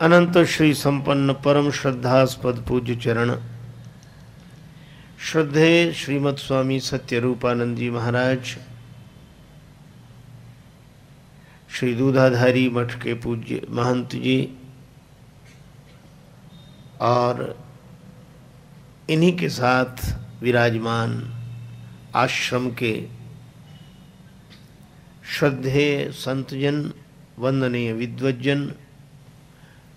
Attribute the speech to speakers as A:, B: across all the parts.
A: अनंत श्री संपन्न परम श्रद्धास्पद पूज्य चरण। श्रद्धे श्रीमद स्वामी सत्य रूपानंद जी महाराज। श्री दूधाधारी मठ के पूज्य महंत जी। और इन्हीं के साथ विराजमान आश्रम के श्रद्धे संतजन, वंदनीय विद्वजन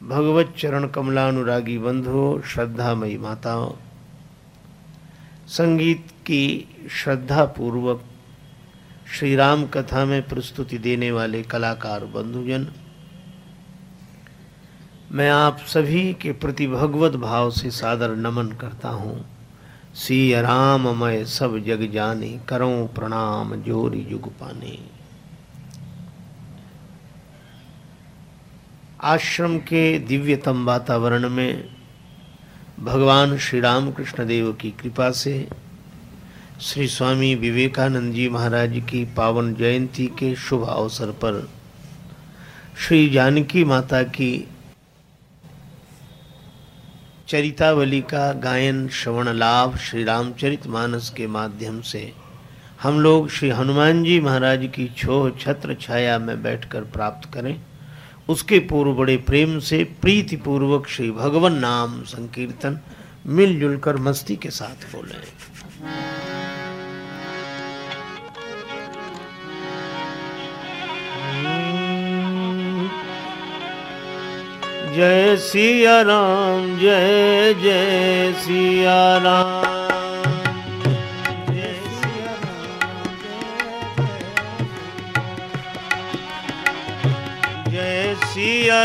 A: भगवत चरण कमलानुरागी बंधुओं श्रद्धामयी माताओं। संगीत की श्रद्धा पूर्वक श्री राम कथा में प्रस्तुति देने वाले कलाकार बंधुजन, मैं आप सभी के प्रति भगवत भाव से सादर नमन करता हूँ। सी राम मय सब जग जाने, करो प्रणाम जोरी जुग पाने। आश्रम के दिव्यतम वातावरण में भगवान श्री राम कृष्ण देव की कृपा से श्री स्वामी विवेकानंद जी महाराज की पावन जयंती के शुभ अवसर पर श्री जानकी माता की चरितावली का गायन, श्रवण लाभ श्री रामचरित मानस के माध्यम से हम लोग श्री हनुमान जी महाराज की छोह छत्र छाया में बैठकर प्राप्त करें। उसके पूर्व बड़े प्रेम से प्रीति पूर्वक श्री भगवान नाम संकीर्तन मिलजुल कर मस्ती के साथ बोले। जय सिया राम, जय जय सिया राम।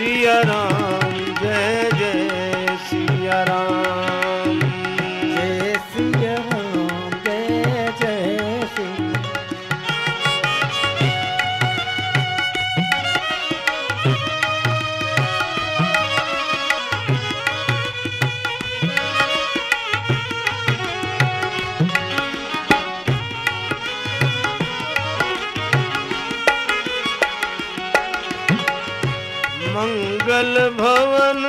A: सिया राम मंगल भवन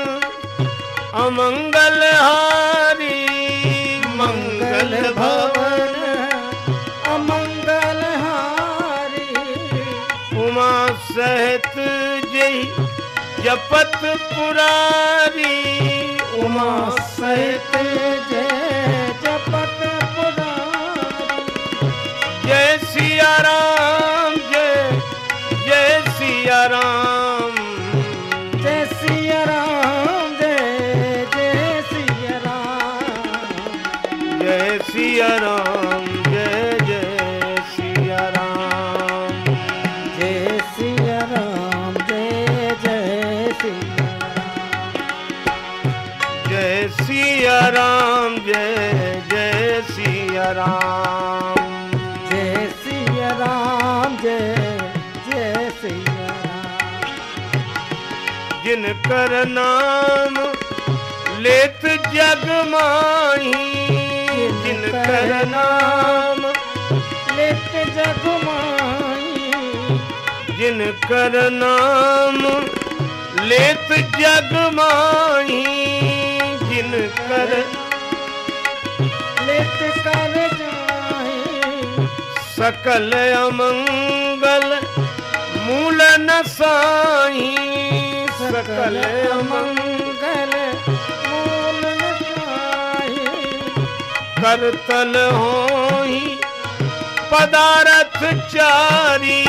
A: अमंगल हारी मंगल भवन
B: अमंगल हारी
A: उमा सहित जय जपत पुरारी।
B: उमा सहित जय जपत पुरारी।
A: जय सिया राम जय जय सिया राम।
B: सिया राम। जय सिया राम
A: जय जय सिया राम। जिनकर नाम लेत जग माही। जिनकर नाम
B: लेत जगमाई
A: जिनकर नाम लेत जग माही। जिनकर
B: लेत कर
A: सकल अमंगल मूल न साई। सकल अमंगल
B: मूल न पाही
A: करतल होई पदारथ चारी।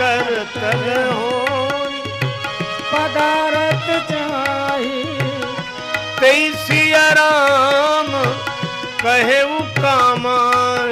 A: करतल होई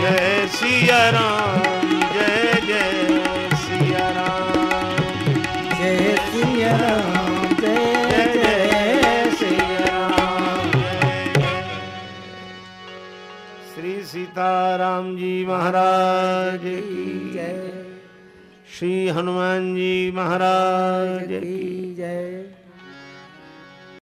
A: जय सिया राम जय जय सिया राम।
B: जय श्री राम जय जय श्री राम।
A: श्री सीताराम जी महाराज की
B: जय।
A: श्री हनुमान जी महाराज की
B: जय।